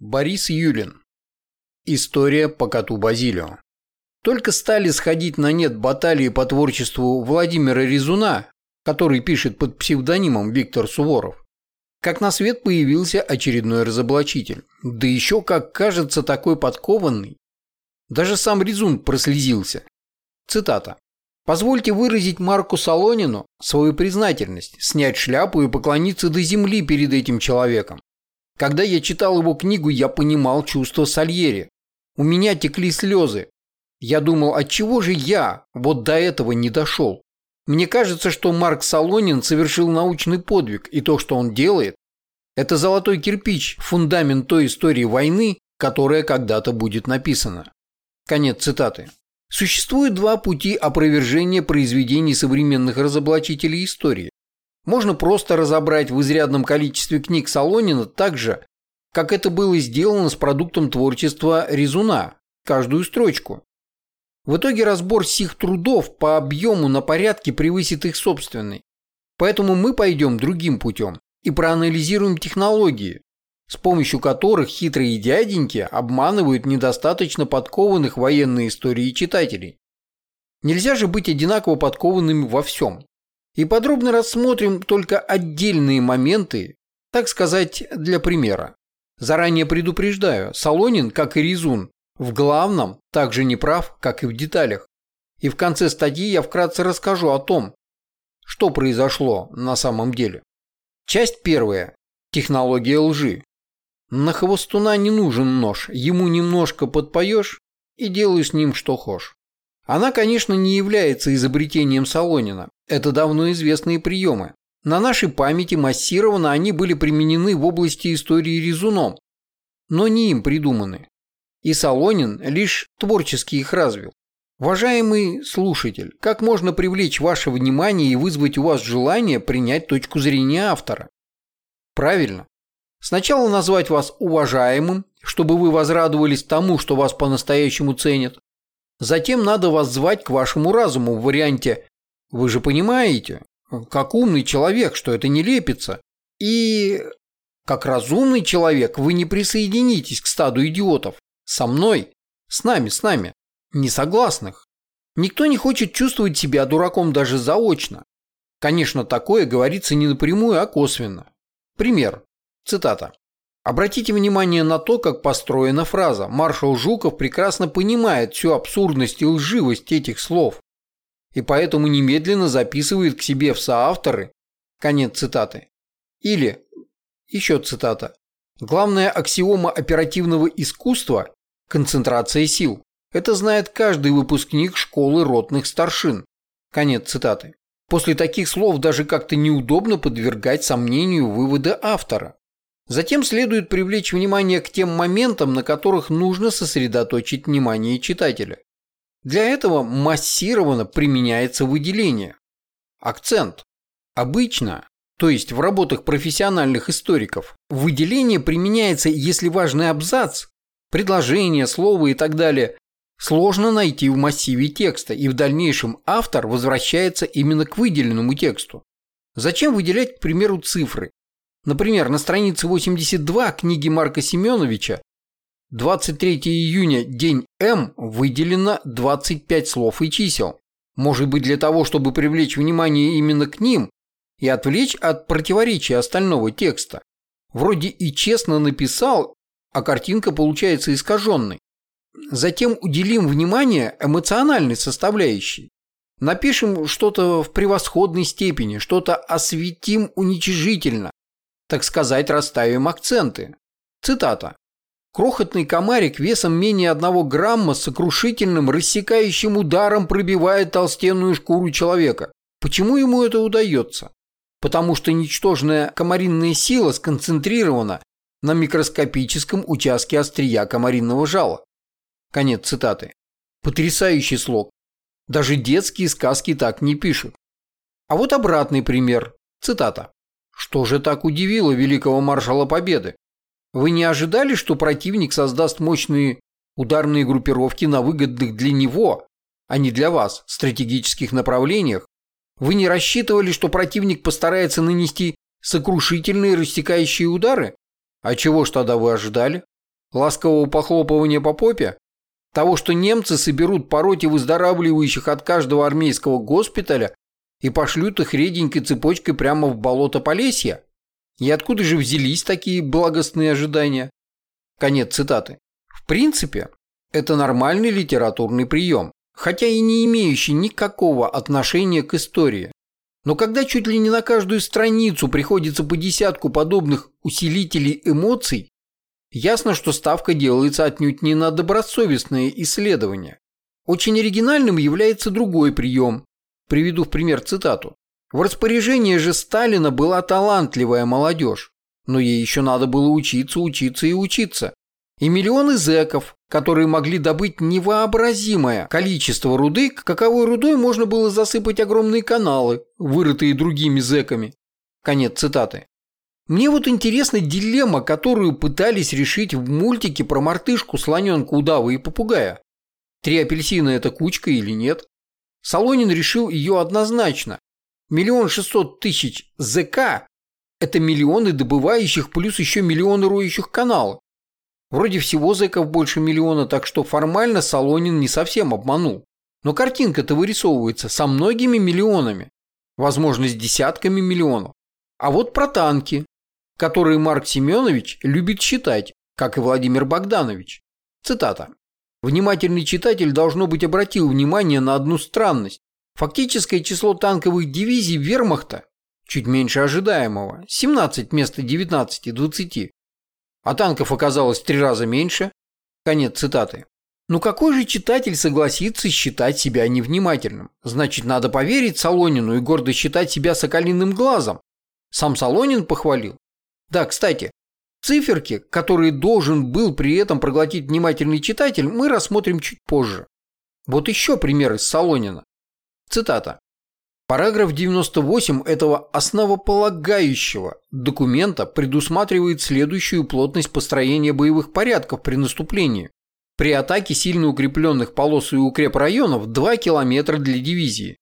Борис Юлин. История по коту Базилио. Только стали сходить на нет баталии по творчеству Владимира Резуна, который пишет под псевдонимом Виктор Суворов, как на свет появился очередной разоблачитель. Да еще, как кажется, такой подкованный. Даже сам Резун прослезился. Цитата. «Позвольте выразить Марку Солонину свою признательность, снять шляпу и поклониться до земли перед этим человеком. Когда я читал его книгу, я понимал чувство Сальери. У меня текли слезы. Я думал, от чего же я вот до этого не дошел? Мне кажется, что Марк Солонин совершил научный подвиг, и то, что он делает, это золотой кирпич, фундамент той истории войны, которая когда-то будет написана. Конец цитаты. Существует два пути опровержения произведений современных разоблачителей истории. Можно просто разобрать в изрядном количестве книг Солонина так же, как это было сделано с продуктом творчества Резуна, каждую строчку. В итоге разбор сих трудов по объему на порядке превысит их собственный. Поэтому мы пойдем другим путем и проанализируем технологии, с помощью которых хитрые дяденьки обманывают недостаточно подкованных военной истории читателей. Нельзя же быть одинаково подкованными во всем и подробно рассмотрим только отдельные моменты, так сказать, для примера. Заранее предупреждаю, Солонин, как и Резун, в главном так же не прав, как и в деталях. И в конце статьи я вкратце расскажу о том, что произошло на самом деле. Часть первая. Технология лжи. На хвостуна не нужен нож, ему немножко подпоешь и делай с ним что хочешь. Она, конечно, не является изобретением Солонина. Это давно известные приемы. На нашей памяти массированно они были применены в области истории резуном, но не им придуманы. И Солонин лишь творчески их развил. Уважаемый слушатель, как можно привлечь ваше внимание и вызвать у вас желание принять точку зрения автора? Правильно. Сначала назвать вас уважаемым, чтобы вы возрадовались тому, что вас по-настоящему ценят. Затем надо вас звать к вашему разуму в варианте «Вы же понимаете, как умный человек, что это не лепится». И как разумный человек вы не присоединитесь к стаду идиотов. Со мной, с нами, с нами, несогласных. Никто не хочет чувствовать себя дураком даже заочно. Конечно, такое говорится не напрямую, а косвенно. Пример. Цитата. Обратите внимание на то, как построена фраза. Маршал Жуков прекрасно понимает всю абсурдность и лживость этих слов. И поэтому немедленно записывает к себе в соавторы. Конец цитаты. Или, еще цитата. Главная аксиома оперативного искусства – концентрация сил. Это знает каждый выпускник школы ротных старшин. Конец цитаты. После таких слов даже как-то неудобно подвергать сомнению выводы автора. Затем следует привлечь внимание к тем моментам, на которых нужно сосредоточить внимание читателя. Для этого массированно применяется выделение. Акцент. Обычно, то есть в работах профессиональных историков, выделение применяется, если важный абзац, предложение, слово и так далее сложно найти в массиве текста, и в дальнейшем автор возвращается именно к выделенному тексту. Зачем выделять, к примеру, цифры? Например, на странице 82 книги Марка Семеновича 23 июня, день М, выделено 25 слов и чисел. Может быть для того, чтобы привлечь внимание именно к ним и отвлечь от противоречия остального текста. Вроде и честно написал, а картинка получается искаженной. Затем уделим внимание эмоциональной составляющей. Напишем что-то в превосходной степени, что-то осветим уничижительно, так сказать, расставим акценты. Цитата. Крохотный комарик весом менее одного грамма с сокрушительным, рассекающим ударом пробивает толстенную шкуру человека. Почему ему это удается? Потому что ничтожная комаринная сила сконцентрирована на микроскопическом участке острия комаринного жала. Конец цитаты. Потрясающий слог. Даже детские сказки так не пишут. А вот обратный пример. Цитата. Что же так удивило великого маршала Победы? Вы не ожидали, что противник создаст мощные ударные группировки на выгодных для него, а не для вас, стратегических направлениях? Вы не рассчитывали, что противник постарается нанести сокрушительные рассекающие удары? А чего ж тогда вы ожидали? Ласкового похлопывания по попе? Того, что немцы соберут по выздоравливающих от каждого армейского госпиталя и пошлют их реденькой цепочкой прямо в болото Полесья? И откуда же взялись такие благостные ожидания? Конец цитаты. В принципе, это нормальный литературный прием, хотя и не имеющий никакого отношения к истории. Но когда чуть ли не на каждую страницу приходится по десятку подобных усилителей эмоций, ясно, что ставка делается отнюдь не на добросовестное исследование. Очень оригинальным является другой прием. Приведу в пример цитату. В распоряжении же Сталина была талантливая молодежь, но ей еще надо было учиться, учиться и учиться. И миллионы зэков, которые могли добыть невообразимое количество руды, каковой рудой можно было засыпать огромные каналы, вырытые другими зэками. Конец цитаты. Мне вот интересна дилемма, которую пытались решить в мультике про мартышку, слоненка, удава и попугая. Три апельсина – это кучка или нет? Солонин решил ее однозначно. Миллион шестьсот тысяч ЗК – это миллионы добывающих плюс еще миллионы роющих каналы. Вроде всего зэков больше миллиона, так что формально Солонин не совсем обманул. Но картинка-то вырисовывается со многими миллионами. Возможно, с десятками миллионов. А вот про танки, которые Марк Семенович любит считать, как и Владимир Богданович. Цитата. Внимательный читатель должно быть обратил внимание на одну странность. Фактическое число танковых дивизий вермахта чуть меньше ожидаемого – 17 вместо 19-20 а танков оказалось в три раза меньше. Конец цитаты. Ну какой же читатель согласится считать себя невнимательным? Значит, надо поверить Солонину и гордо считать себя соколиным глазом. Сам Солонин похвалил. Да, кстати, циферки, которые должен был при этом проглотить внимательный читатель, мы рассмотрим чуть позже. Вот еще пример из Солонина. Цитата. Параграф 98 этого основополагающего документа предусматривает следующую плотность построения боевых порядков при наступлении. При атаке сильно укрепленных полос и укрепрайонов 2 км для дивизии.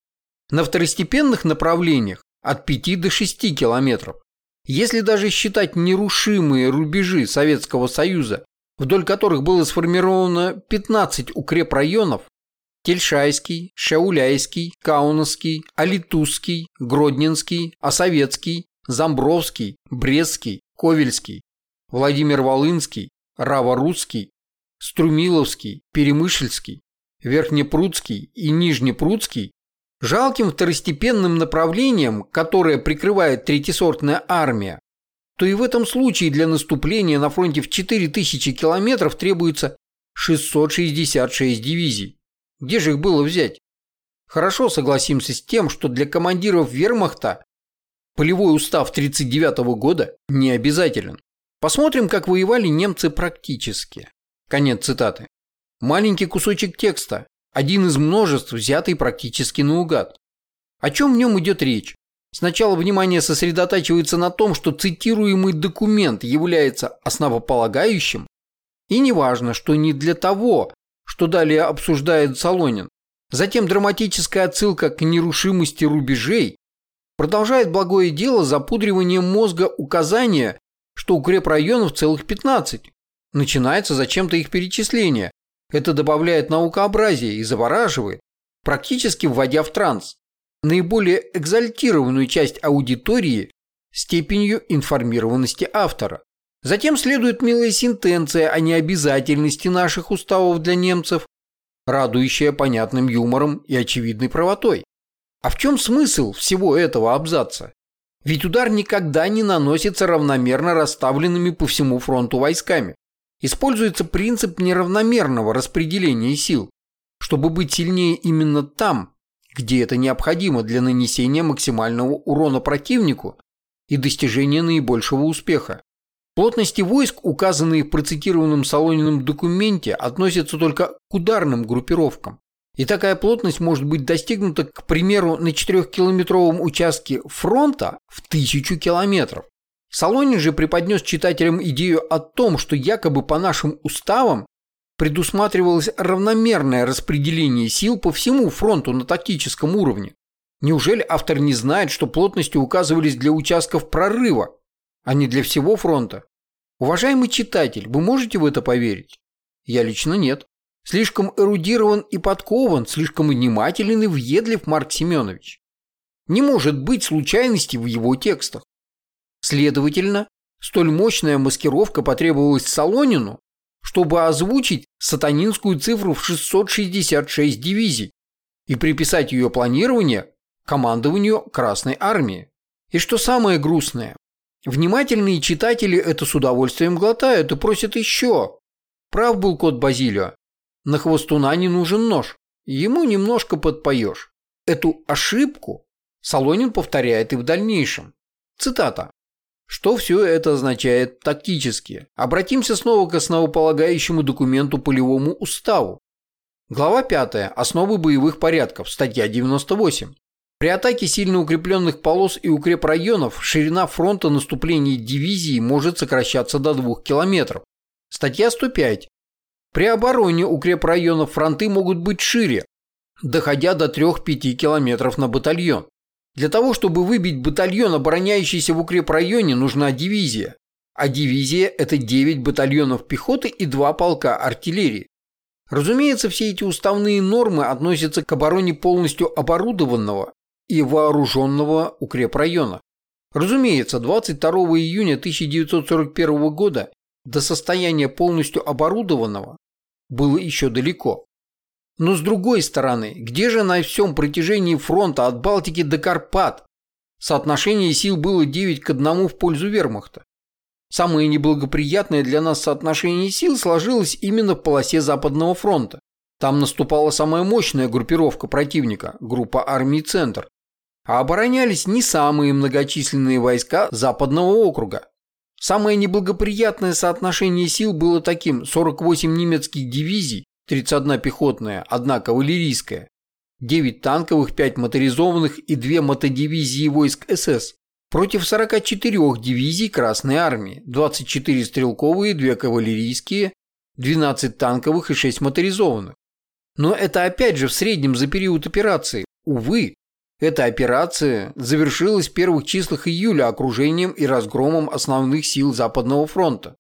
На второстепенных направлениях от 5 до 6 км. Если даже считать нерушимые рубежи Советского Союза, вдоль которых было сформировано 15 укрепрайонов, Тельшайский, Шауляйский, Каунасский, Алитузский, Гродненский, Осоветский, Замбровский, Брестский, Ковельский, Владимир Волынский, Раворусский, Струмиловский, Перемышльский, Верхнепрудский и Нижнепрудский жалким второстепенным направлением, которое прикрывает третьесортная армия, то и в этом случае для наступления на фронте в 4000 километров требуется 666 дивизий. Где же их было взять? Хорошо согласимся с тем, что для командиров вермахта полевой устав 1939 года не обязателен. Посмотрим, как воевали немцы практически. Конец цитаты. Маленький кусочек текста, один из множеств, взятый практически наугад. О чем в нем идет речь? Сначала внимание сосредотачивается на том, что цитируемый документ является основополагающим, и неважно, что не для того, что далее обсуждает Солонин. Затем драматическая отсылка к нерушимости рубежей продолжает благое дело запудриванием мозга указания, что укрепрайонов целых 15. Начинается зачем-то их перечисление. Это добавляет наукообразие и завораживает, практически вводя в транс наиболее экзальтированную часть аудитории степенью информированности автора. Затем следует милая сентенция о необязательности наших уставов для немцев, радующая понятным юмором и очевидной правотой. А в чем смысл всего этого абзаца? Ведь удар никогда не наносится равномерно расставленными по всему фронту войсками. Используется принцип неравномерного распределения сил, чтобы быть сильнее именно там, где это необходимо для нанесения максимального урона противнику и достижения наибольшего успеха. Плотности войск, указанные в процитированном Солонином документе, относятся только к ударным группировкам. И такая плотность может быть достигнута, к примеру, на 4-километровом участке фронта в тысячу километров. Солонин же преподнес читателям идею о том, что якобы по нашим уставам предусматривалось равномерное распределение сил по всему фронту на тактическом уровне. Неужели автор не знает, что плотности указывались для участков прорыва, а не для всего фронта? Уважаемый читатель, вы можете в это поверить? Я лично нет. Слишком эрудирован и подкован, слишком внимателен и въедлив Марк Семенович. Не может быть случайностей в его текстах. Следовательно, столь мощная маскировка потребовалась Солонину, чтобы озвучить сатанинскую цифру в 666 дивизий и приписать ее планирование командованию Красной Армии. И что самое грустное, внимательные читатели это с удовольствием глотают и просят еще. Прав был кот Базилио. На хвостуна не нужен нож. Ему немножко подпоешь. Эту ошибку Солонин повторяет и в дальнейшем. Цитата. Что все это означает тактически? Обратимся снова к основополагающему документу полевому уставу. Глава 5. Основы боевых порядков. Статья 98. При атаке сильно укрепленных полос и укрепрайонов ширина фронта наступления дивизии может сокращаться до 2 км. Статья 105. При обороне укрепрайонов фронты могут быть шире, доходя до 3-5 км на батальон. Для того, чтобы выбить батальон, обороняющийся в укрепрайоне, нужна дивизия. А дивизия – это 9 батальонов пехоты и 2 полка артиллерии. Разумеется, все эти уставные нормы относятся к обороне полностью оборудованного и вооруженного укрепрайона. Разумеется, 22 июня 1941 года до состояния полностью оборудованного было еще далеко. Но с другой стороны, где же на всем протяжении фронта от Балтики до Карпат соотношение сил было 9 к 1 в пользу вермахта? Самое неблагоприятное для нас соотношение сил сложилось именно в полосе Западного фронта. Там наступала самая мощная группировка противника, группа армий «Центр». А оборонялись не самые многочисленные войска Западного округа. Самое неблагоприятное соотношение сил было таким – 48 немецких дивизий 31 пехотная, 1 кавалерийская, 9 танковых, 5 моторизованных и 2 мотодивизии войск СС против 44 дивизий Красной Армии, 24 стрелковые, 2 кавалерийские, 12 танковых и 6 моторизованных. Но это опять же в среднем за период операции. Увы, эта операция завершилась в первых числах июля окружением и разгромом основных сил Западного фронта.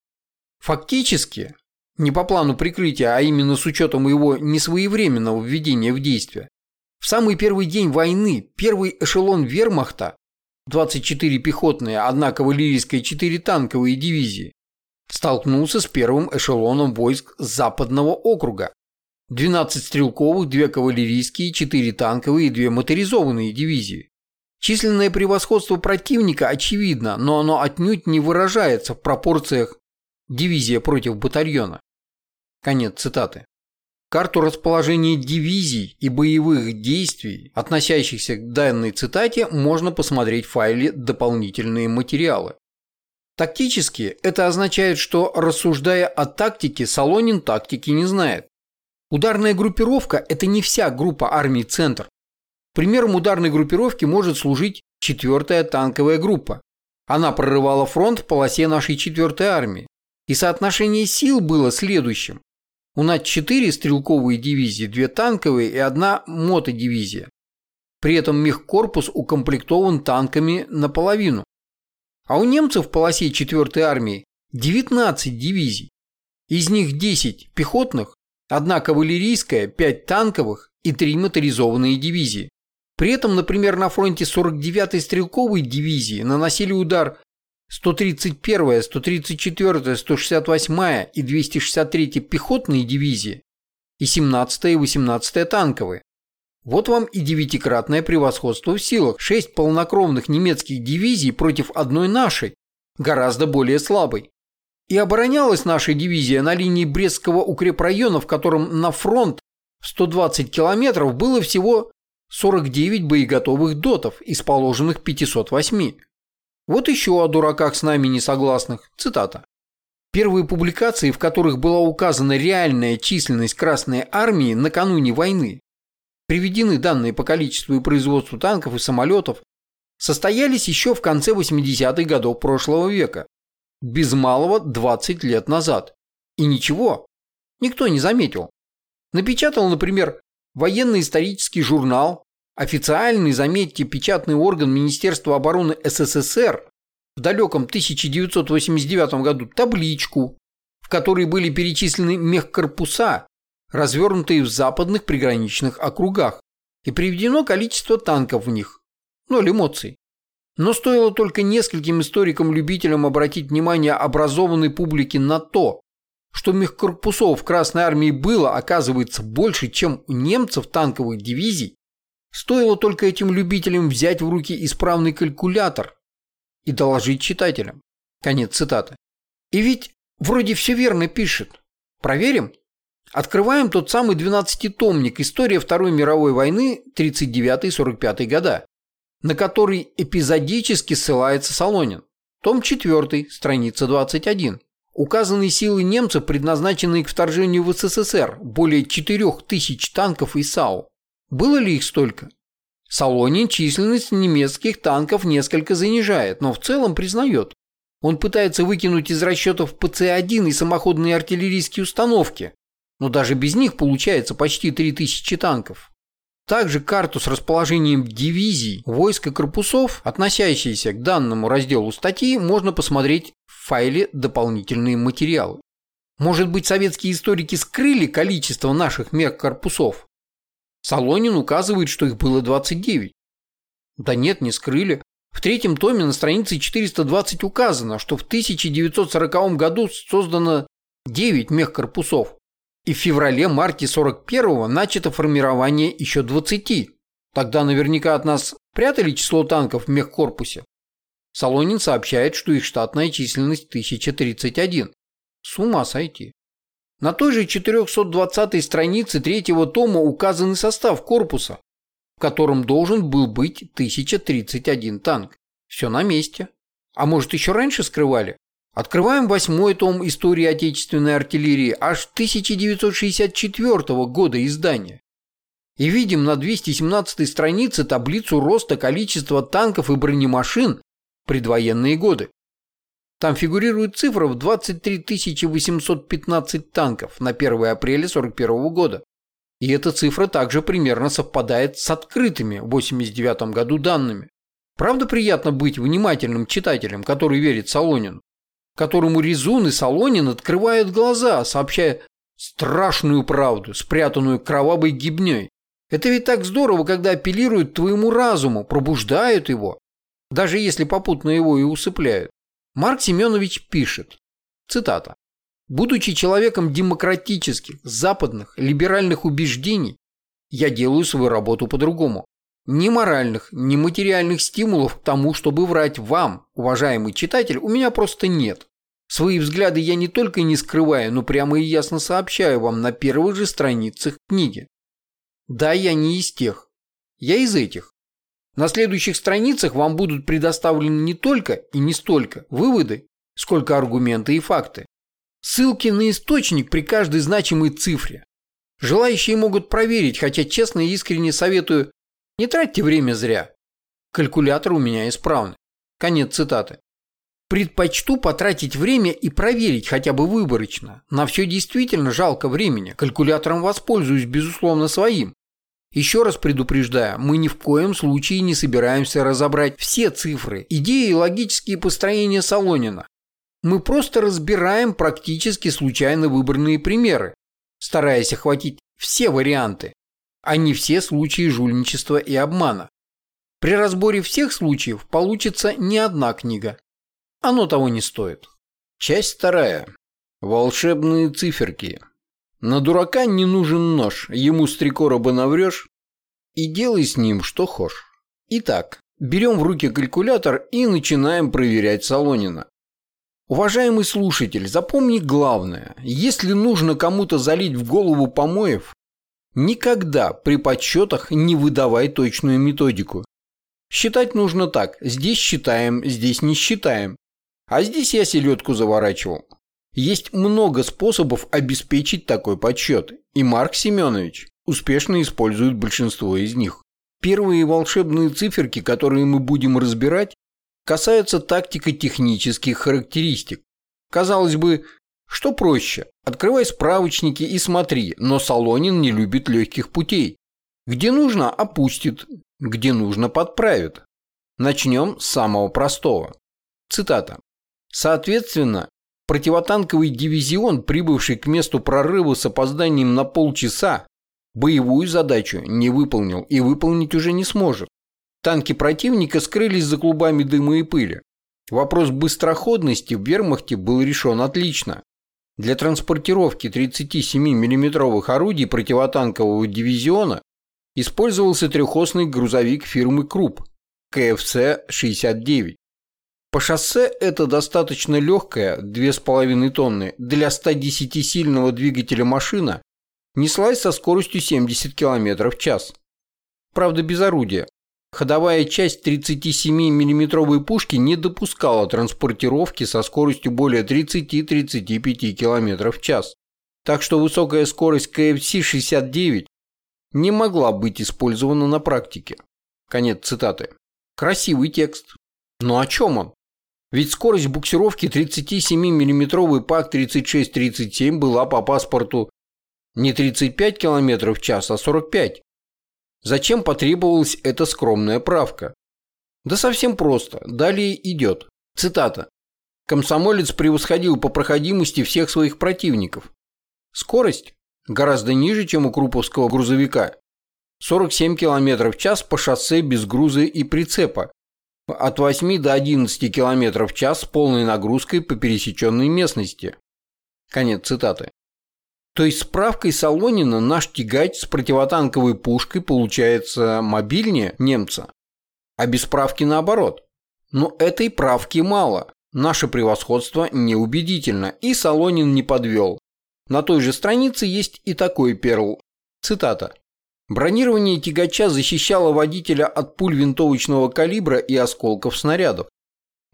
Фактически, не по плану прикрытия, а именно с учетом его несвоевременного введения в действие. В самый первый день войны первый эшелон вермахта 24 пехотные, одна кавалерийская и 4 танковые дивизии столкнулся с первым эшелоном войск Западного округа. 12 стрелковых, 2 кавалерийские, 4 танковые и 2 моторизованные дивизии. Численное превосходство противника очевидно, но оно отнюдь не выражается в пропорциях дивизия против батальона. Конец цитаты. Карту расположения дивизий и боевых действий, относящихся к данной цитате, можно посмотреть в файле «Дополнительные материалы». Тактически это означает, что, рассуждая о тактике, Солонин тактики не знает. Ударная группировка – это не вся группа армий «Центр». Примером ударной группировки может служить 4-я танковая группа. Она прорывала фронт в полосе нашей 4-й армии. И соотношение сил было следующим. У нас четыре стрелковые дивизии, две танковые и одна мотодивизия. При этом мехкорпус укомплектован танками наполовину. А у немцев в полосе 4 армии 19 дивизий. Из них 10 пехотных, одна кавалерийская, 5 танковых и 3 моторизованные дивизии. При этом, например, на фронте 49-й стрелковой дивизии наносили удар 131-я, 134-я, 168-я и 263-я пехотные дивизии и 17-я и 18-я танковые. Вот вам и девятикратное превосходство в силах. Шесть полнокровных немецких дивизий против одной нашей, гораздо более слабой. И оборонялась наша дивизия на линии Брестского укрепрайона, в котором на фронт в 120 километров было всего 49 боеготовых дотов из положенных 508. Вот еще о дураках с нами не согласных. Цитата. Первые публикации, в которых была указана реальная численность Красной Армии накануне войны, приведены данные по количеству и производству танков и самолетов, состоялись еще в конце 80-х годов прошлого века, без малого 20 лет назад. И ничего, никто не заметил. Напечатал, например, военно-исторический журнал Официальный, заметьте, печатный орган Министерства обороны СССР в далеком 1989 году табличку, в которой были перечислены мехкорпуса, развернутые в западных приграничных округах, и приведено количество танков в них. Ноль эмоций. Но стоило только нескольким историкам-любителям обратить внимание образованной публики на то, что мехкорпусов в Красной Армии было, оказывается, больше, чем у немцев танковых дивизий, стоило только этим любителям взять в руки исправный калькулятор и доложить читателям. Конец цитаты. И ведь вроде все верно пишет. Проверим? Открываем тот самый 12-томник «История Второй мировой войны 39-45 года», на который эпизодически ссылается Солонин. Том 4, страница 21. Указанные силы немцев, предназначенные к вторжению в СССР, более 4000 танков и САУ. Было ли их столько? Солонин численность немецких танков несколько занижает, но в целом признает. Он пытается выкинуть из расчетов ПЦ-1 и самоходные артиллерийские установки, но даже без них получается почти 3000 танков. Также карту с расположением дивизий, войск и корпусов, относящиеся к данному разделу статьи, можно посмотреть в файле «Дополнительные материалы». Может быть, советские историки скрыли количество наших мех-корпусов? Солонин указывает, что их было 29. Да нет, не скрыли. В третьем томе на странице 420 указано, что в 1940 году создано 9 мех-корпусов, и в феврале-марте 41-го начато формирование еще 20. Тогда наверняка от нас прятали число танков в мехкорпусе. Солонин сообщает, что их штатная численность 1031. С ума сойти. На той же 420 странице третьего тома указан состав корпуса, в котором должен был быть 1031 танк. Все на месте. А может еще раньше скрывали? Открываем восьмой том истории отечественной артиллерии аж 1964 года издания. И видим на 217 странице таблицу роста количества танков и бронемашин предвоенные годы. Там фигурирует цифра в 23 815 танков на 1 апреля 1941 года. И эта цифра также примерно совпадает с открытыми в 1989 году данными. Правда приятно быть внимательным читателем, который верит Солонину? Которому Резун и Солонин открывают глаза, сообщая страшную правду, спрятанную кровавой гибней. Это ведь так здорово, когда апеллируют твоему разуму, пробуждают его, даже если попутно его и усыпляют. Марк Семенович пишет, цитата, «Будучи человеком демократических, западных, либеральных убеждений, я делаю свою работу по-другому. Ни моральных, ни материальных стимулов к тому, чтобы врать вам, уважаемый читатель, у меня просто нет. Свои взгляды я не только не скрываю, но прямо и ясно сообщаю вам на первых же страницах книги. Да, я не из тех. Я из этих. На следующих страницах вам будут предоставлены не только и не столько выводы, сколько аргументы и факты. Ссылки на источник при каждой значимой цифре. Желающие могут проверить, хотя честно и искренне советую не тратьте время зря. Калькулятор у меня исправный. Конец цитаты. Предпочту потратить время и проверить хотя бы выборочно. На все действительно жалко времени. Калькулятором воспользуюсь, безусловно, своим. Еще раз предупреждаю, мы ни в коем случае не собираемся разобрать все цифры, идеи и логические построения Солонина. Мы просто разбираем практически случайно выбранные примеры, стараясь охватить все варианты а не все случаи жульничества и обмана. При разборе всех случаев получится не одна книга. Оно того не стоит. Часть вторая. Волшебные циферки. На дурака не нужен нож, ему с три короба наврешь и делай с ним что хочешь. Итак, берем в руки калькулятор и начинаем проверять Солонина. Уважаемый слушатель, запомни главное. Если нужно кому-то залить в голову помоев, Никогда при подсчетах не выдавай точную методику. Считать нужно так. Здесь считаем, здесь не считаем. А здесь я селедку заворачивал. Есть много способов обеспечить такой подсчет. И Марк Семенович успешно использует большинство из них. Первые волшебные циферки, которые мы будем разбирать, касаются тактико-технических характеристик. Казалось бы, что проще? Открывай справочники и смотри, но Солонин не любит легких путей. Где нужно – опустит, где нужно – подправит. Начнем с самого простого. Цитата. Соответственно, противотанковый дивизион, прибывший к месту прорыва с опозданием на полчаса, боевую задачу не выполнил и выполнить уже не сможет. Танки противника скрылись за клубами дыма и пыли. Вопрос быстроходности в вермахте был решен отлично. Для транспортировки 37 миллиметровых орудий противотанкового дивизиона использовался трехосный грузовик фирмы Круп КФЦ-69. По шоссе это достаточно легкая, 2,5 тонны, для 110-сильного двигателя машина неслась со скоростью 70 км в час. Правда, без орудия. Ходовая часть 37 миллиметровой пушки не допускала транспортировки со скоростью более 30-35 км в час. Так что высокая скорость КФС-69 не могла быть использована на практике. Конец цитаты. Красивый текст. Но о чем он? Ведь скорость буксировки 37 миллиметровый ПАК-36-37 была по паспорту не 35 км в час, а 45. Зачем потребовалась эта скромная правка? Да совсем просто. Далее идет. Цитата. Комсомолец превосходил по проходимости всех своих противников. Скорость гораздо ниже, чем у круповского грузовика. 47 км в час по шоссе без груза и прицепа. От 8 до 11 км в час с полной нагрузкой по пересеченной местности. Конец цитаты. То есть справкой Солонина наш тягач с противотанковой пушкой получается мобильнее немца, а без правки наоборот. Но этой правки мало. Наше превосходство неубедительно, и Солонин не подвел. На той же странице есть и такой перл. Цитата. Бронирование тягача защищало водителя от пуль винтовочного калибра и осколков снарядов.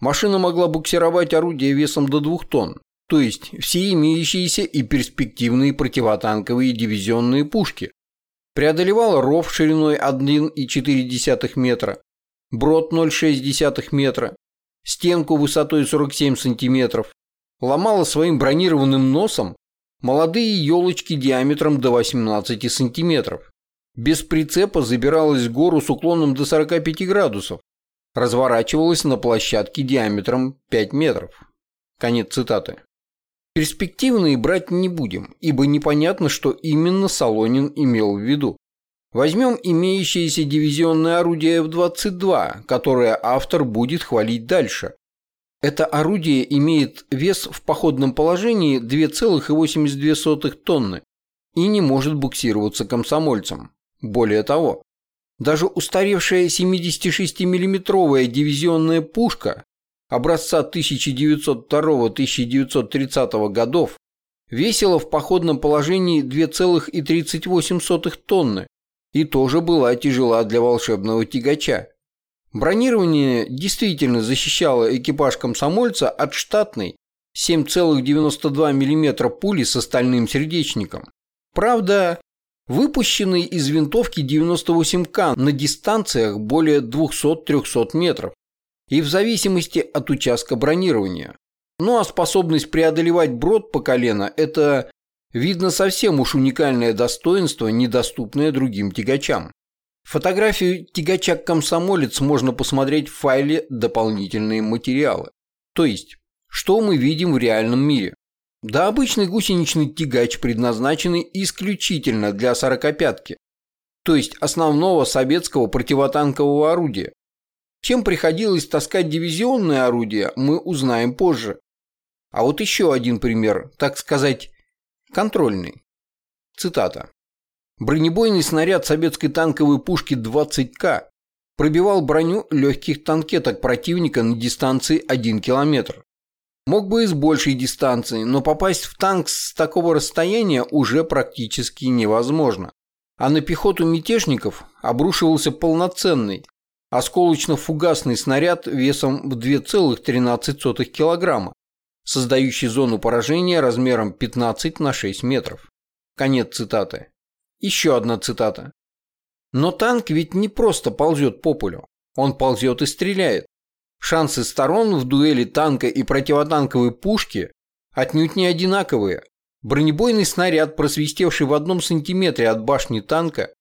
Машина могла буксировать орудие весом до 2 тонн то есть все имеющиеся и перспективные противотанковые дивизионные пушки. Преодолевала ров шириной 1,4 метра, брод 0,6 метра, стенку высотой 47 сантиметров, ломала своим бронированным носом молодые елочки диаметром до 18 сантиметров. Без прицепа забиралась в гору с уклоном до 45 градусов, разворачивалась на площадке диаметром 5 метров. Конец цитаты. Перспективные брать не будем, ибо непонятно, что именно Солонин имел в виду. Возьмем имеющееся дивизионное орудие F-22, которое автор будет хвалить дальше. Это орудие имеет вес в походном положении 2,82 тонны и не может буксироваться комсомольцем. Более того, даже устаревшая 76 миллиметровая дивизионная пушка образца 1902-1930 годов весила в походном положении 2,38 тонны и тоже была тяжела для волшебного тягача. Бронирование действительно защищало экипаж комсомольца от штатной 7,92 мм пули с остальным сердечником. Правда, выпущенной из винтовки 98К на дистанциях более 200-300 метров и в зависимости от участка бронирования. Ну а способность преодолевать брод по колено – это, видно, совсем уж уникальное достоинство, недоступное другим тягачам. Фотографию тягача «Комсомолец» можно посмотреть в файле «Дополнительные материалы». То есть, что мы видим в реальном мире? Да обычный гусеничный тягач, предназначенный исключительно для сорокопятки, то есть основного советского противотанкового орудия, чем приходилось таскать дивизионные орудия, мы узнаем позже. А вот еще один пример, так сказать, контрольный. Цитата. Бронебойный снаряд советской танковой пушки 20К пробивал броню легких танкеток противника на дистанции 1 километр. Мог бы и с большей дистанции, но попасть в танк с такого расстояния уже практически невозможно. А на пехоту мятежников обрушивался полноценный, осколочно-фугасный снаряд весом в 2,13 кг, создающий зону поражения размером 15 на 6 метров. Конец цитаты. Еще одна цитата. Но танк ведь не просто ползет по полю, он ползет и стреляет. Шансы сторон в дуэли танка и противотанковой пушки отнюдь не одинаковые. Бронебойный снаряд, просвистевший в одном сантиметре от башни танка,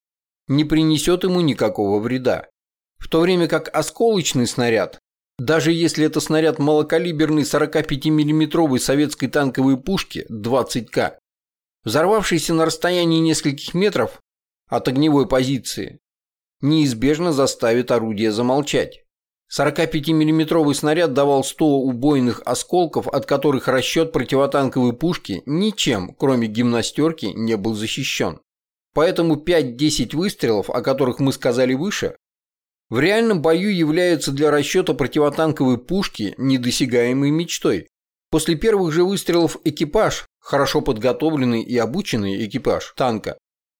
не принесет ему никакого вреда в то время как осколочный снаряд Даже если это снаряд малокалиберной 45 миллиметровой советской танковой пушки 20К, взорвавшийся на расстоянии нескольких метров от огневой позиции, неизбежно заставит орудие замолчать. 45 миллиметровый снаряд давал 100 убойных осколков, от которых расчет противотанковой пушки ничем, кроме гимнастерки, не был защищен. Поэтому 5-10 выстрелов, о которых мы сказали выше, в реальном бою являются для расчета противотанковой пушки недосягаемой мечтой. После первых же выстрелов экипаж, хорошо подготовленный и обученный экипаж танка,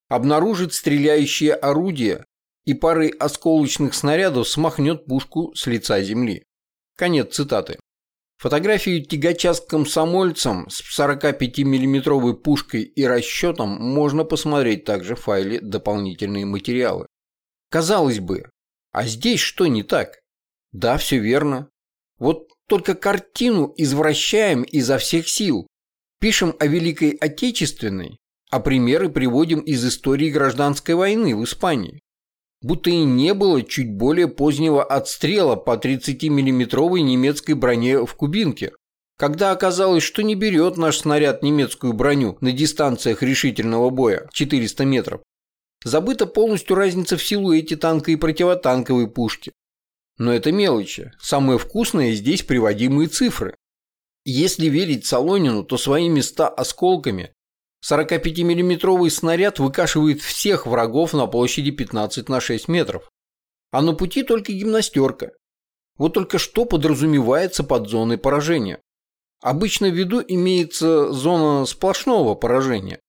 обнаружит стреляющее орудие и парой осколочных снарядов смахнет пушку с лица земли. Конец цитаты. Фотографию тягача с комсомольцем с 45 миллиметровой пушкой и расчетом можно посмотреть также в файле «Дополнительные материалы». Казалось бы, а здесь что не так? Да, все верно. Вот только картину извращаем изо всех сил. Пишем о Великой Отечественной, а примеры приводим из истории гражданской войны в Испании. Будто и не было чуть более позднего отстрела по 30-миллиметровой немецкой броне в Кубинке, когда оказалось, что не берет наш снаряд немецкую броню на дистанциях решительного боя 400 метров, Забыта полностью разница в силуэте танка и противотанковой пушки. Но это мелочи. Самое вкусное здесь приводимые цифры. Если верить Солонину, то своими 100 осколками 45-миллиметровый снаряд выкашивает всех врагов на площади 15 на 6 метров. А на пути только гимнастерка. Вот только что подразумевается под зоной поражения. Обычно в виду имеется зона сплошного поражения,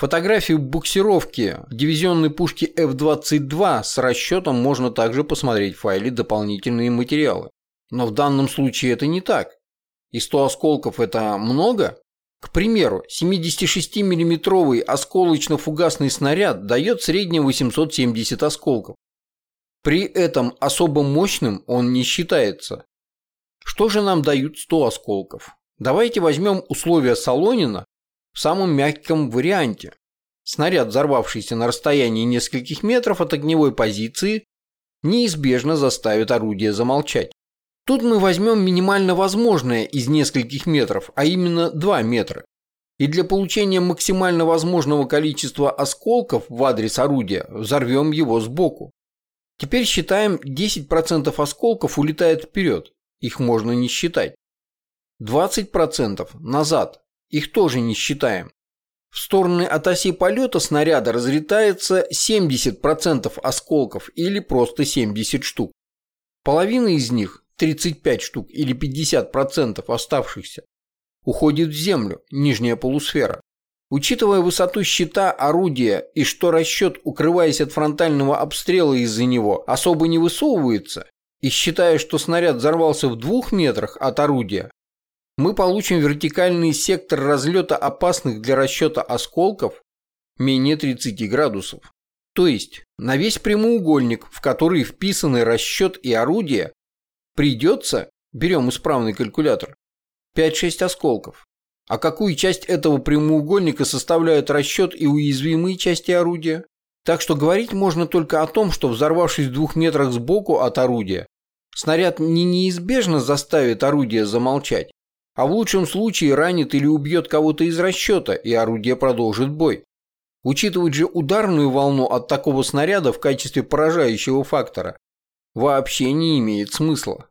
Фотографию буксировки дивизионной пушки F-22 с расчетом можно также посмотреть в файле «Дополнительные материалы». Но в данном случае это не так. И 100 осколков – это много? К примеру, 76 миллиметровый осколочно-фугасный снаряд дает среднем 870 осколков. При этом особо мощным он не считается. Что же нам дают 100 осколков? Давайте возьмем условия Солонина в самом мягком варианте. Снаряд, взорвавшийся на расстоянии нескольких метров от огневой позиции, неизбежно заставит орудие замолчать. Тут мы возьмем минимально возможное из нескольких метров, а именно 2 метра. И для получения максимально возможного количества осколков в адрес орудия взорвем его сбоку. Теперь считаем 10% осколков улетает вперед, их можно не считать. 20% назад, их тоже не считаем. В стороны от оси полета снаряда разлетается 70% осколков или просто 70 штук. Половина из них, 35 штук или 50% оставшихся, уходит в землю, нижняя полусфера. Учитывая высоту щита орудия и что расчет, укрываясь от фронтального обстрела из-за него, особо не высовывается, и считая, что снаряд взорвался в двух метрах от орудия, мы получим вертикальный сектор разлета опасных для расчета осколков менее 30 градусов. То есть на весь прямоугольник, в который вписаны расчет и орудие, придется, берем исправный калькулятор, 5-6 осколков. А какую часть этого прямоугольника составляют расчет и уязвимые части орудия? Так что говорить можно только о том, что взорвавшись в двух метрах сбоку от орудия, снаряд не неизбежно заставит орудие замолчать, а в лучшем случае ранит или убьет кого-то из расчета, и орудие продолжит бой. Учитывать же ударную волну от такого снаряда в качестве поражающего фактора вообще не имеет смысла.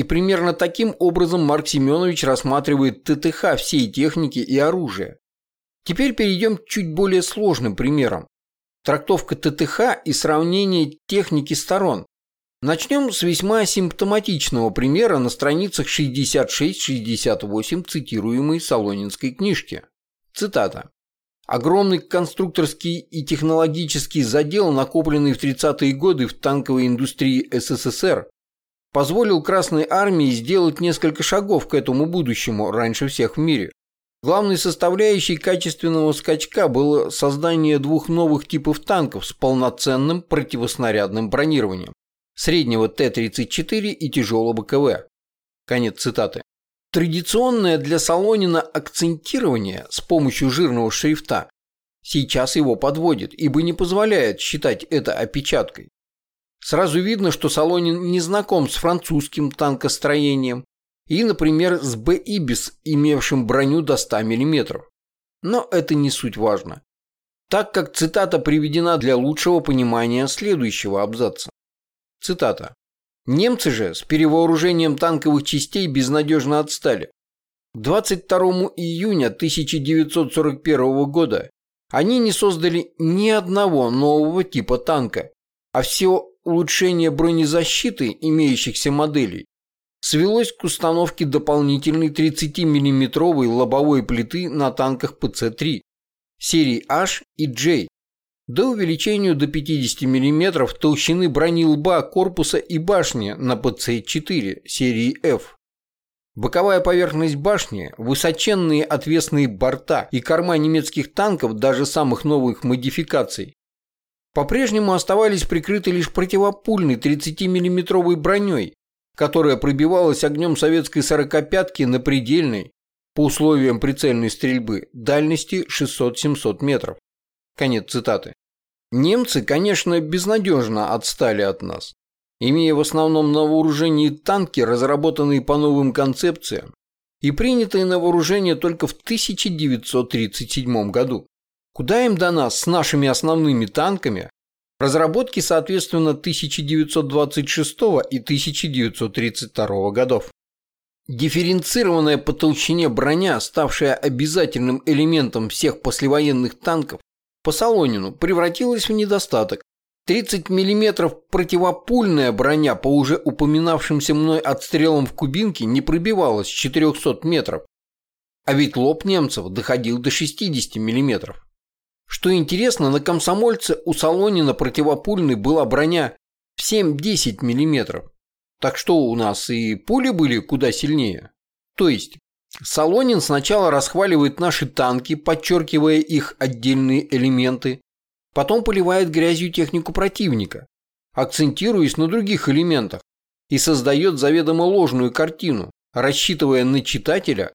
И примерно таким образом Марк Семенович рассматривает ТТХ всей техники и оружия. Теперь перейдем к чуть более сложным примерам. Трактовка ТТХ и сравнение техники сторон, Начнем с весьма симптоматичного примера на страницах 66-68 цитируемой Солонинской книжки. Цитата. Огромный конструкторский и технологический задел, накопленный в 30-е годы в танковой индустрии СССР, позволил Красной Армии сделать несколько шагов к этому будущему раньше всех в мире. Главной составляющей качественного скачка было создание двух новых типов танков с полноценным противоснарядным бронированием среднего Т-34 и тяжелого КВ. Конец цитаты. Традиционное для Солонина акцентирование с помощью жирного шрифта сейчас его подводит, ибо не позволяет считать это опечаткой. Сразу видно, что Солонин не знаком с французским танкостроением и, например, с Б-Ибис, имевшим броню до 100 мм. Но это не суть важно, так как цитата приведена для лучшего понимания следующего абзаца. Цитата. Немцы же с перевооружением танковых частей безнадежно отстали. К 22 июня 1941 года они не создали ни одного нового типа танка, а все улучшение бронезащиты имеющихся моделей свелось к установке дополнительной 30 миллиметровой лобовой плиты на танках ПЦ-3 серии H и J до увеличению до 50 мм толщины брони лба, корпуса и башни на ПЦ-4 серии F. Боковая поверхность башни, высоченные отвесные борта и корма немецких танков даже самых новых модификаций по-прежнему оставались прикрыты лишь противопульной 30 миллиметровой броней, которая пробивалась огнем советской сорокопятки на предельной, по условиям прицельной стрельбы, дальности 600-700 метров. Конец цитаты. Немцы, конечно, безнадежно отстали от нас, имея в основном на вооружении танки, разработанные по новым концепциям и принятые на вооружение только в 1937 году. Куда им до нас с нашими основными танками, разработки, соответственно, 1926 и 1932 годов? Дифференцированная по толщине броня, ставшая обязательным элементом всех послевоенных танков, по Солонину превратилась в недостаток. 30 мм противопульная броня по уже упоминавшимся мной отстрелам в кубинке не пробивалась с 400 метров. А ведь лоб немцев доходил до 60 мм. Что интересно, на комсомольце у Солонина противопульной была броня в 7-10 мм. Так что у нас и пули были куда сильнее. То есть Солонин сначала расхваливает наши танки, подчеркивая их отдельные элементы, потом поливает грязью технику противника, акцентируясь на других элементах, и создает заведомо ложную картину, рассчитывая на читателя,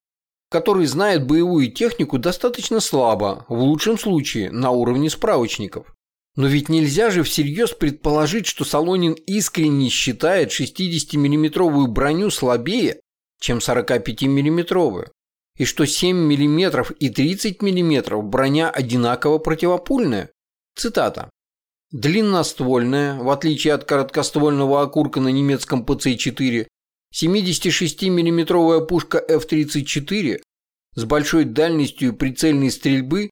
который знает боевую технику достаточно слабо, в лучшем случае на уровне справочников. Но ведь нельзя же всерьез предположить, что Солонин искренне считает 60-миллиметровую броню слабее, чем 45-миллиметровую, и что 7 мм и 30 мм броня одинаково противопульная. Цитата. Длинноствольная, в отличие от короткоствольного окурка на немецком ПЦ-4, 76-миллиметровая пушка F-34 с большой дальностью прицельной стрельбы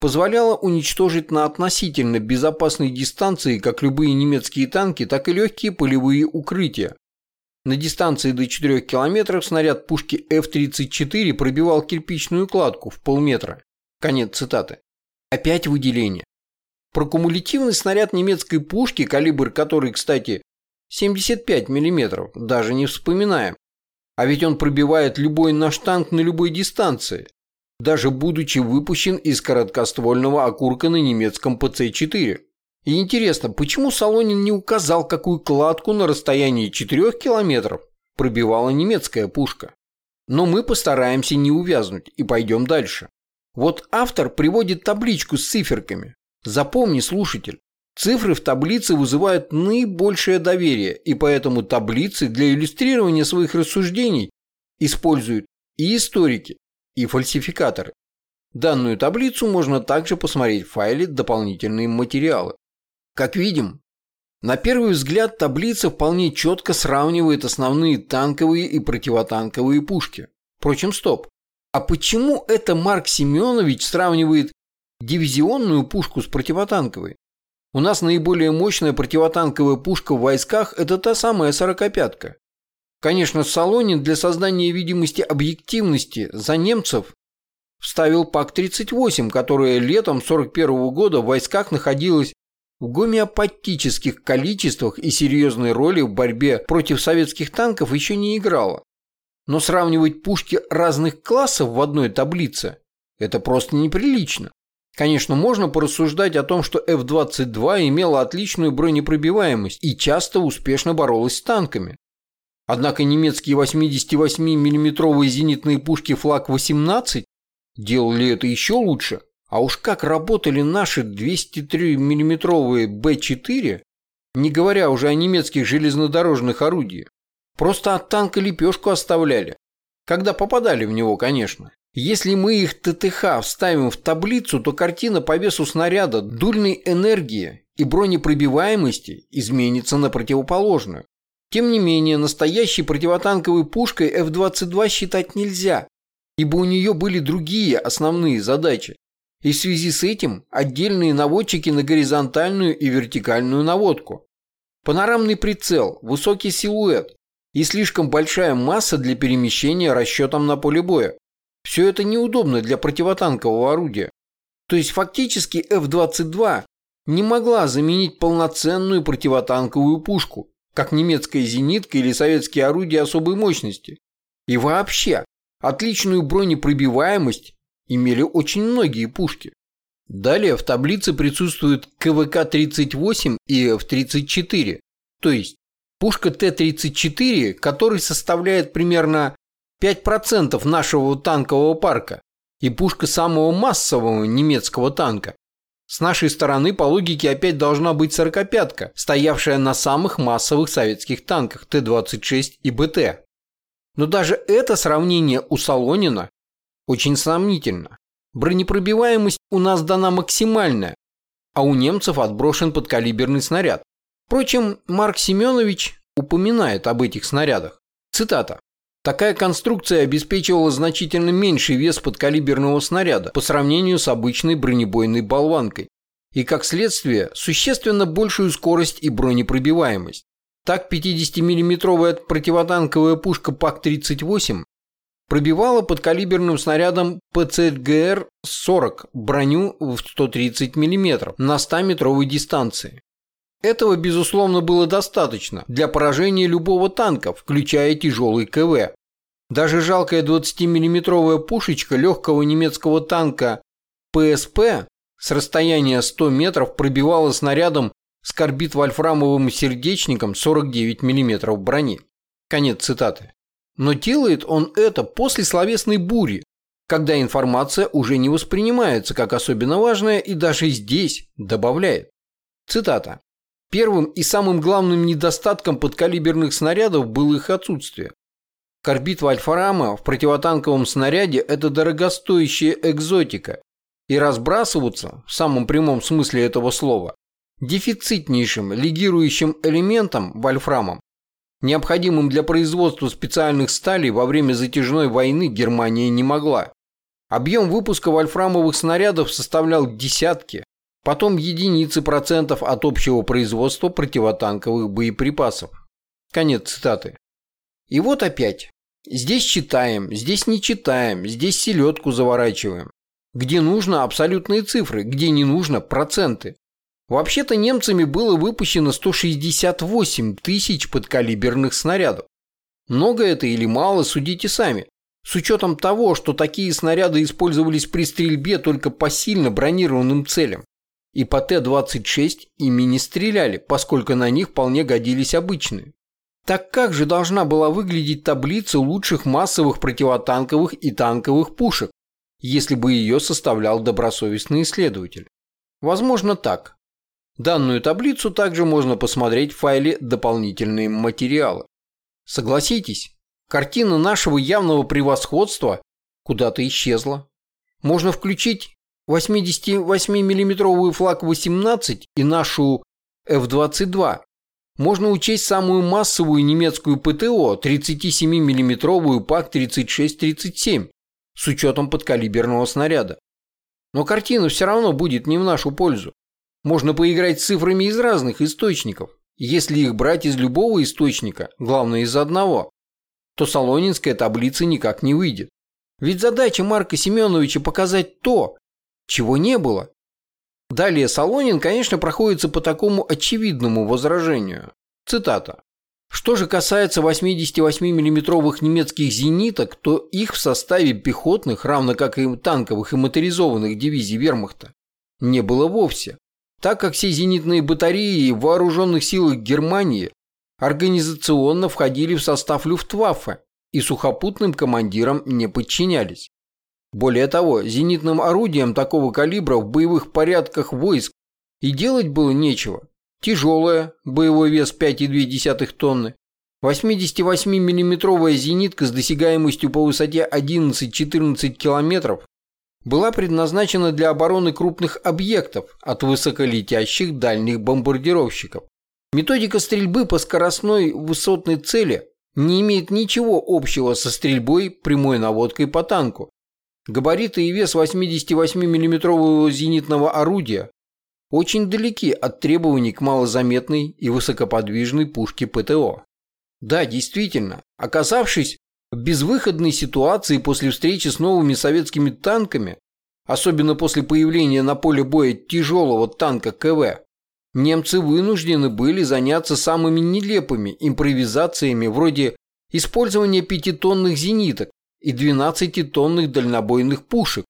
позволяла уничтожить на относительно безопасной дистанции как любые немецкие танки, так и легкие полевые укрытия, на дистанции до 4 километров снаряд пушки F-34 пробивал кирпичную кладку в полметра. Конец цитаты. Опять выделение. Про кумулятивный снаряд немецкой пушки, калибр которой, кстати, 75 мм, даже не вспоминаем. А ведь он пробивает любой наш танк на любой дистанции, даже будучи выпущен из короткоствольного окурка на немецком ПЦ-4. И интересно, почему Солонин не указал, какую кладку на расстоянии 4 километров пробивала немецкая пушка? Но мы постараемся не увязнуть и пойдем дальше. Вот автор приводит табличку с циферками. Запомни, слушатель, цифры в таблице вызывают наибольшее доверие, и поэтому таблицы для иллюстрирования своих рассуждений используют и историки, и фальсификаторы. Данную таблицу можно также посмотреть в файле «Дополнительные материалы». Как видим, на первый взгляд таблица вполне четко сравнивает основные танковые и противотанковые пушки. Впрочем, стоп. А почему это Марк Семенович сравнивает дивизионную пушку с противотанковой? У нас наиболее мощная противотанковая пушка в войсках – это та самая сорокопятка. Конечно, Солонин для создания видимости объективности за немцев вставил ПАК-38, которая летом 1941 года в войсках находилась в гомеопатических количествах и серьезной роли в борьбе против советских танков еще не играла. Но сравнивать пушки разных классов в одной таблице – это просто неприлично. Конечно, можно порассуждать о том, что F-22 имела отличную бронепробиваемость и часто успешно боролась с танками. Однако немецкие 88 миллиметровые зенитные пушки Флаг-18 делали это еще лучше. А уж как работали наши 203 миллиметровые Б-4, не говоря уже о немецких железнодорожных орудиях. Просто от танка лепешку оставляли. Когда попадали в него, конечно. Если мы их ТТХ вставим в таблицу, то картина по весу снаряда, дульной энергии и бронепробиваемости изменится на противоположную. Тем не менее, настоящей противотанковой пушкой F-22 считать нельзя, ибо у нее были другие основные задачи. И в связи с этим отдельные наводчики на горизонтальную и вертикальную наводку. Панорамный прицел, высокий силуэт и слишком большая масса для перемещения расчетом на поле боя. Все это неудобно для противотанкового орудия. То есть фактически F-22 не могла заменить полноценную противотанковую пушку, как немецкая зенитка или советские орудия особой мощности. И вообще, отличную бронепробиваемость имели очень многие пушки. Далее в таблице присутствуют КВК-38 и F-34, то есть пушка Т-34, который составляет примерно 5% нашего танкового парка, и пушка самого массового немецкого танка. С нашей стороны по логике опять должна быть сорокопятка, стоявшая на самых массовых советских танках Т-26 и БТ. Но даже это сравнение у Солонина очень сомнительно. Бронепробиваемость у нас дана максимальная, а у немцев отброшен подкалиберный снаряд. Впрочем, Марк Семенович упоминает об этих снарядах. Цитата. Такая конструкция обеспечивала значительно меньший вес подкалиберного снаряда по сравнению с обычной бронебойной болванкой и, как следствие, существенно большую скорость и бронепробиваемость. Так 50-миллиметровая противотанковая пушка ПАК-38 пробивала подкалиберным снарядом ПЦГР-40 броню в 130 мм на 100-метровой дистанции. Этого, безусловно, было достаточно для поражения любого танка, включая тяжелый КВ. Даже жалкая 20-миллиметровая пушечка легкого немецкого танка ПСП с расстояния 100 метров пробивала снарядом с карбид-вольфрамовым сердечником 49 мм брони. Конец цитаты. Но делает он это после словесной бури, когда информация уже не воспринимается как особенно важная и даже здесь добавляет. Цитата. Первым и самым главным недостатком подкалиберных снарядов было их отсутствие. Карбид вольфрама в противотанковом снаряде – это дорогостоящая экзотика, и разбрасываться, в самом прямом смысле этого слова, дефицитнейшим легирующим элементом вольфрамом, необходимым для производства специальных сталей во время затяжной войны Германия не могла. Объем выпуска вольфрамовых снарядов составлял десятки, потом единицы процентов от общего производства противотанковых боеприпасов. Конец цитаты. И вот опять. Здесь читаем, здесь не читаем, здесь селедку заворачиваем. Где нужно абсолютные цифры, где не нужно проценты. Вообще-то немцами было выпущено 168 тысяч подкалиберных снарядов. Много это или мало, судите сами. С учетом того, что такие снаряды использовались при стрельбе только по сильно бронированным целям и по Т-26 ими не стреляли, поскольку на них вполне годились обычные. Так как же должна была выглядеть таблица лучших массовых противотанковых и танковых пушек, если бы ее составлял добросовестный исследователь? Возможно так. Данную таблицу также можно посмотреть в файле «Дополнительные материалы». Согласитесь, картина нашего явного превосходства куда-то исчезла. Можно включить 88-миллиметровую флаг-18 и нашу F-22. Можно учесть самую массовую немецкую ПТО 37-миллиметровую ПАК-36-37 с учетом подкалиберного снаряда. Но картина все равно будет не в нашу пользу. Можно поиграть с цифрами из разных источников. Если их брать из любого источника, главное из одного, то солонинская таблица никак не выйдет. Ведь задача Марка Семеновича показать то, чего не было. Далее Солонин, конечно, проходится по такому очевидному возражению. Цитата. Что же касается 88 миллиметровых немецких зениток, то их в составе пехотных, равно как и танковых и моторизованных дивизий вермахта, не было вовсе, так как все зенитные батареи в вооруженных силах Германии организационно входили в состав Люфтваффе и сухопутным командирам не подчинялись. Более того, зенитным орудием такого калибра в боевых порядках войск и делать было нечего. тяжелая, боевой вес 5,2 тонны, 88 миллиметровая зенитка с досягаемостью по высоте 11-14 километров была предназначена для обороны крупных объектов от высоколетящих дальних бомбардировщиков. Методика стрельбы по скоростной высотной цели не имеет ничего общего со стрельбой прямой наводкой по танку. Габариты и вес 88 миллиметрового зенитного орудия очень далеки от требований к малозаметной и высокоподвижной пушке ПТО. Да, действительно, оказавшись в безвыходной ситуации после встречи с новыми советскими танками, особенно после появления на поле боя тяжелого танка КВ, немцы вынуждены были заняться самыми нелепыми импровизациями вроде использования пятитонных зениток и 12-тонных дальнобойных пушек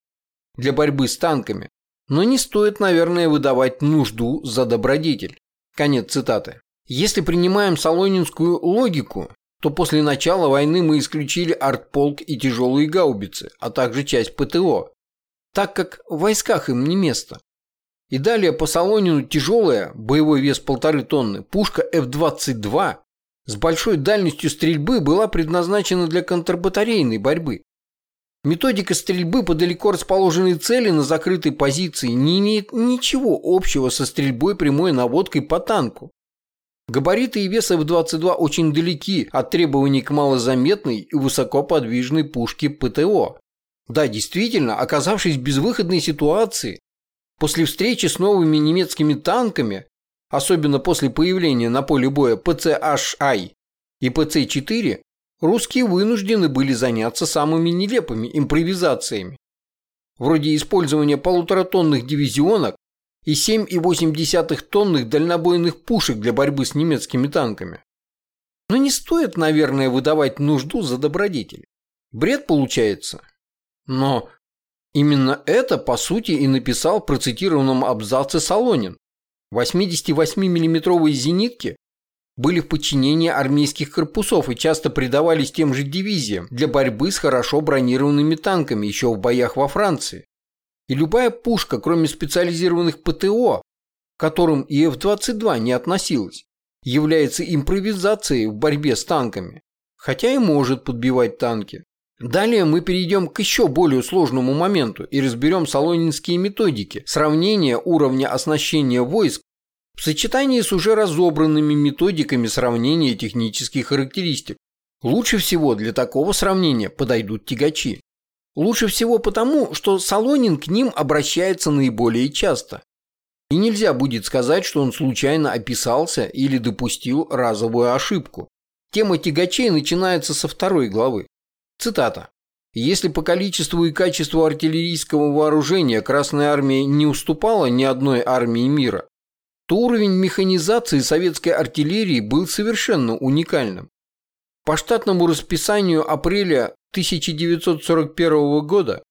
для борьбы с танками, но не стоит, наверное, выдавать нужду за добродетель. Конец цитаты. Если принимаем солонинскую логику, то после начала войны мы исключили артполк и тяжелые гаубицы, а также часть ПТО, так как в войсках им не место. И далее по Солонину тяжелая, боевой вес полторы тонны, пушка F-22 с большой дальностью стрельбы была предназначена для контрбатарейной борьбы. Методика стрельбы по далеко расположенной цели на закрытой позиции не имеет ничего общего со стрельбой прямой наводкой по танку. Габариты и вес F-22 очень далеки от требований к малозаметной и высокоподвижной пушке ПТО. Да, действительно, оказавшись в безвыходной ситуации, после встречи с новыми немецкими танками, особенно после появления на поле боя ПЦHI и ПЦ-4, русские вынуждены были заняться самыми нелепыми импровизациями, вроде использования полуторатонных дивизионок и 7,8 тонных дальнобойных пушек для борьбы с немецкими танками. Но не стоит, наверное, выдавать нужду за добродетель. Бред получается. Но именно это, по сути, и написал в процитированном абзаце Солонин. 88 миллиметровые зенитки были в подчинении армейских корпусов и часто придавались тем же дивизиям для борьбы с хорошо бронированными танками еще в боях во Франции. И любая пушка, кроме специализированных ПТО, к которым и F-22 не относилась, является импровизацией в борьбе с танками, хотя и может подбивать танки. Далее мы перейдем к еще более сложному моменту и разберем солонинские методики сравнения уровня оснащения войск в сочетании с уже разобранными методиками сравнения технических характеристик. Лучше всего для такого сравнения подойдут тягачи. Лучше всего потому, что Солонин к ним обращается наиболее часто. И нельзя будет сказать, что он случайно описался или допустил разовую ошибку. Тема тягачей начинается со второй главы. Цитата. Если по количеству и качеству артиллерийского вооружения Красная Армия не уступала ни одной армии мира, то уровень механизации советской артиллерии был совершенно уникальным. По штатному расписанию апреля 1941 года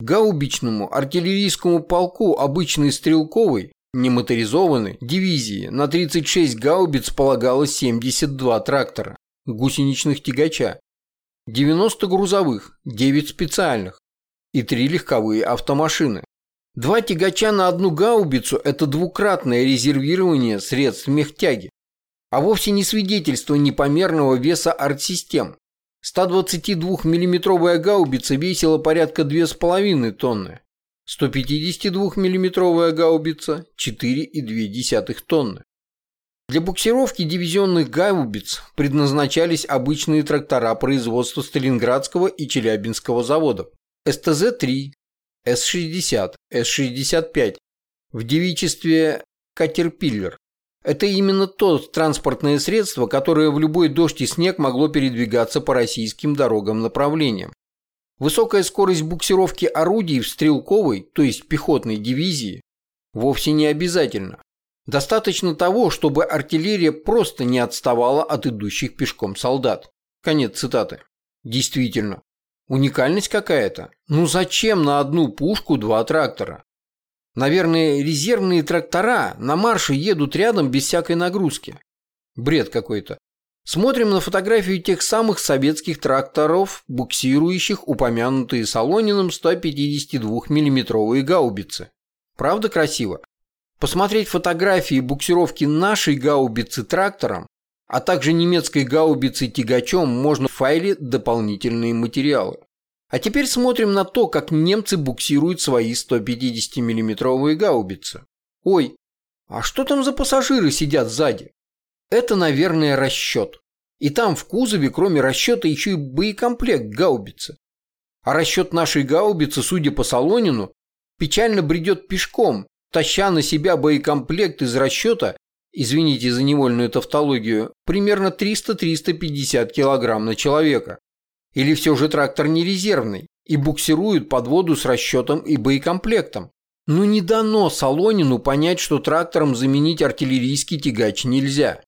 гаубичному артиллерийскому полку обычной стрелковой, немоторизованной дивизии на 36 гаубиц полагалось 72 трактора, гусеничных тягача, 90 грузовых, 9 специальных и 3 легковые автомашины. Два тягача на одну гаубицу – это двукратное резервирование средств мехтяги, а вовсе не свидетельство непомерного веса артсистем. 122 миллиметровая гаубица весила порядка 2,5 тонны, 152 миллиметровая гаубица – 4,2 тонны. Для буксировки дивизионных гаубиц предназначались обычные трактора производства Сталинградского и Челябинского заводов. СТЗ-3, С-60, С-65 в девичестве «Катерпиллер». Это именно то транспортное средство, которое в любой дождь и снег могло передвигаться по российским дорогам направлениям. Высокая скорость буксировки орудий в стрелковой, то есть пехотной дивизии, вовсе не обязательно. Достаточно того, чтобы артиллерия просто не отставала от идущих пешком солдат. Конец цитаты. Действительно. Уникальность какая-то. Ну зачем на одну пушку два трактора? Наверное, резервные трактора на марше едут рядом без всякой нагрузки. Бред какой-то. Смотрим на фотографию тех самых советских тракторов, буксирующих упомянутые Солониным 152 миллиметровые гаубицы. Правда красиво? Посмотреть фотографии буксировки нашей гаубицы трактором, а также немецкой гаубицы тягачом можно в файле «Дополнительные материалы». А теперь смотрим на то, как немцы буксируют свои 150 миллиметровые гаубицы. Ой, а что там за пассажиры сидят сзади? Это, наверное, расчет. И там в кузове, кроме расчета, еще и боекомплект гаубицы. А расчет нашей гаубицы, судя по Солонину, печально бредет пешком, таща на себя боекомплект из расчета, извините за невольную тавтологию, примерно 300-350 килограмм на человека. Или все же трактор не резервный и буксирует под воду с расчетом и боекомплектом. Ну не дано Солонину понять, что трактором заменить артиллерийский тягач нельзя.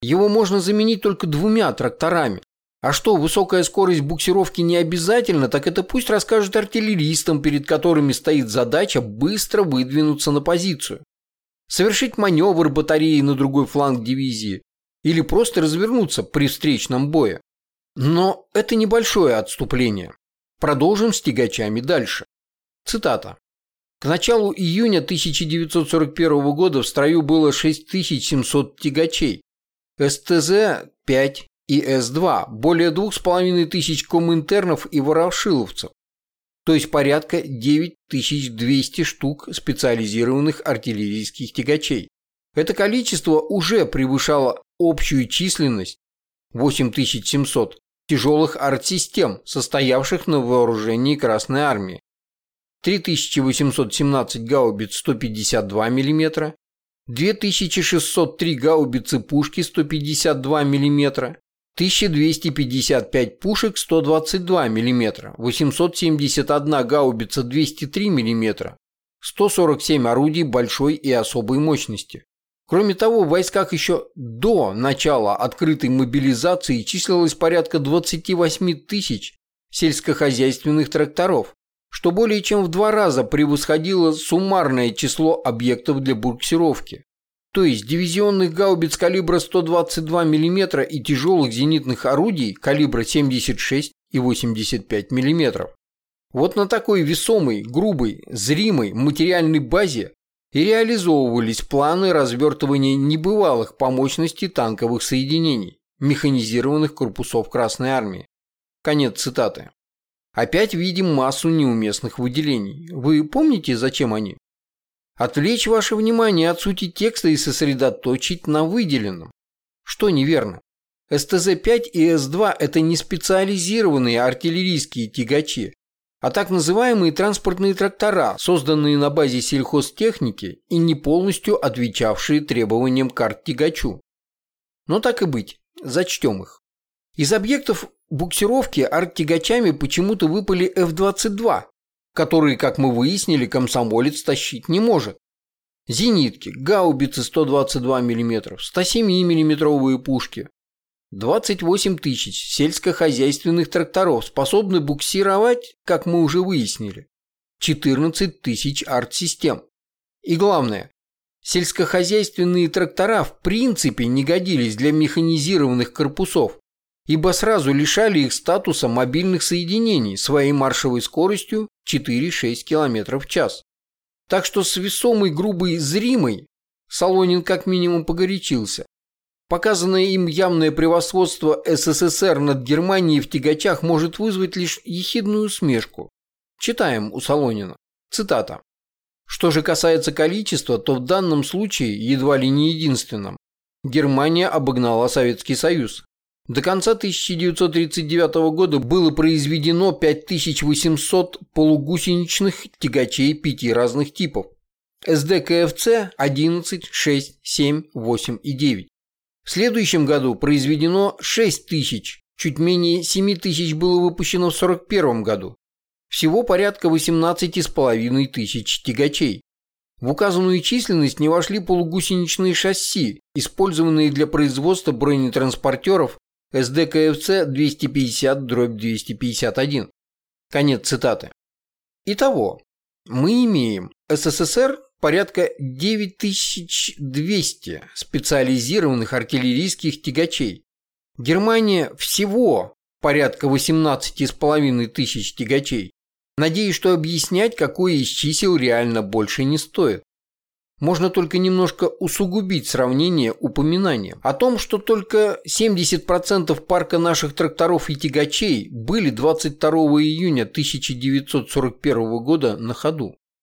Его можно заменить только двумя тракторами, а что, высокая скорость буксировки не обязательно, так это пусть расскажет артиллеристам, перед которыми стоит задача быстро выдвинуться на позицию. Совершить маневр батареи на другой фланг дивизии или просто развернуться при встречном бое. Но это небольшое отступление. Продолжим с тягачами дальше. Цитата. К началу июня 1941 года в строю было 6700 тягачей. СТЗ-5 и С-2, более двух с половиной тысяч коминтернов и ворошиловцев, то есть порядка 9200 штук специализированных артиллерийских тягачей. Это количество уже превышало общую численность 8700 тяжелых артсистем, состоявших на вооружении Красной Армии. 3817 гаубиц 152 мм, 2603 гаубицы пушки 152 мм, 1255 пушек 122 мм, 871 гаубица 203 мм, 147 орудий большой и особой мощности. Кроме того, в войсках еще до начала открытой мобилизации числилось порядка 28 тысяч сельскохозяйственных тракторов, что более чем в два раза превосходило суммарное число объектов для буксировки то есть дивизионных гаубиц калибра 122 мм и тяжелых зенитных орудий калибра 76 и 85 мм. Вот на такой весомой, грубой, зримой материальной базе и реализовывались планы развертывания небывалых по мощности танковых соединений, механизированных корпусов Красной Армии. Конец цитаты. Опять видим массу неуместных выделений. Вы помните, зачем они? Отвлечь ваше внимание от сути текста и сосредоточить на выделенном. Что неверно? СТЗ-5 и С-2 – это не специализированные артиллерийские тягачи, а так называемые транспортные трактора, созданные на базе сельхозтехники и не полностью отвечавшие требованиям карт тягачу. Но так и быть, зачтем их. Из объектов буксировки арт-тягачами почему-то выпали F-22, которые, как мы выяснили, комсомолец тащить не может. Зенитки, гаубицы 122 мм, 107 миллиметровые пушки. 28 тысяч сельскохозяйственных тракторов способны буксировать, как мы уже выяснили, 14 тысяч арт-систем. И главное, сельскохозяйственные трактора в принципе не годились для механизированных корпусов, ибо сразу лишали их статуса мобильных соединений своей маршевой скоростью 4-6 км в час. Так что с весомой грубой зримой Солонин как минимум погорячился. Показанное им явное превосходство СССР над Германией в тягачах может вызвать лишь ехидную усмешку. Читаем у Солонина. Цитата. Что же касается количества, то в данном случае, едва ли не единственном, Германия обогнала Советский Союз. До конца 1939 года было произведено 5800 полугусеничных тягачей пяти разных типов. СДКФЦ 11, 6, 7, 8 и 9. В следующем году произведено 6000, чуть менее 7000 было выпущено в 1941 году. Всего порядка 18,5 тысяч тягачей. В указанную численность не вошли полугусеничные шасси, использованные для производства бронетранспортеров СДКФЦ 250-251. Конец цитаты. Итого, мы имеем СССР порядка 9200 специализированных артиллерийских тягачей. Германия всего порядка 18,5 тысяч тягачей. Надеюсь, что объяснять, какое из чисел реально больше не стоит. Можно только немножко усугубить сравнение упоминанием о том, что только 70% парка наших тракторов и тягачей были 22 июня 1941 года на ходу.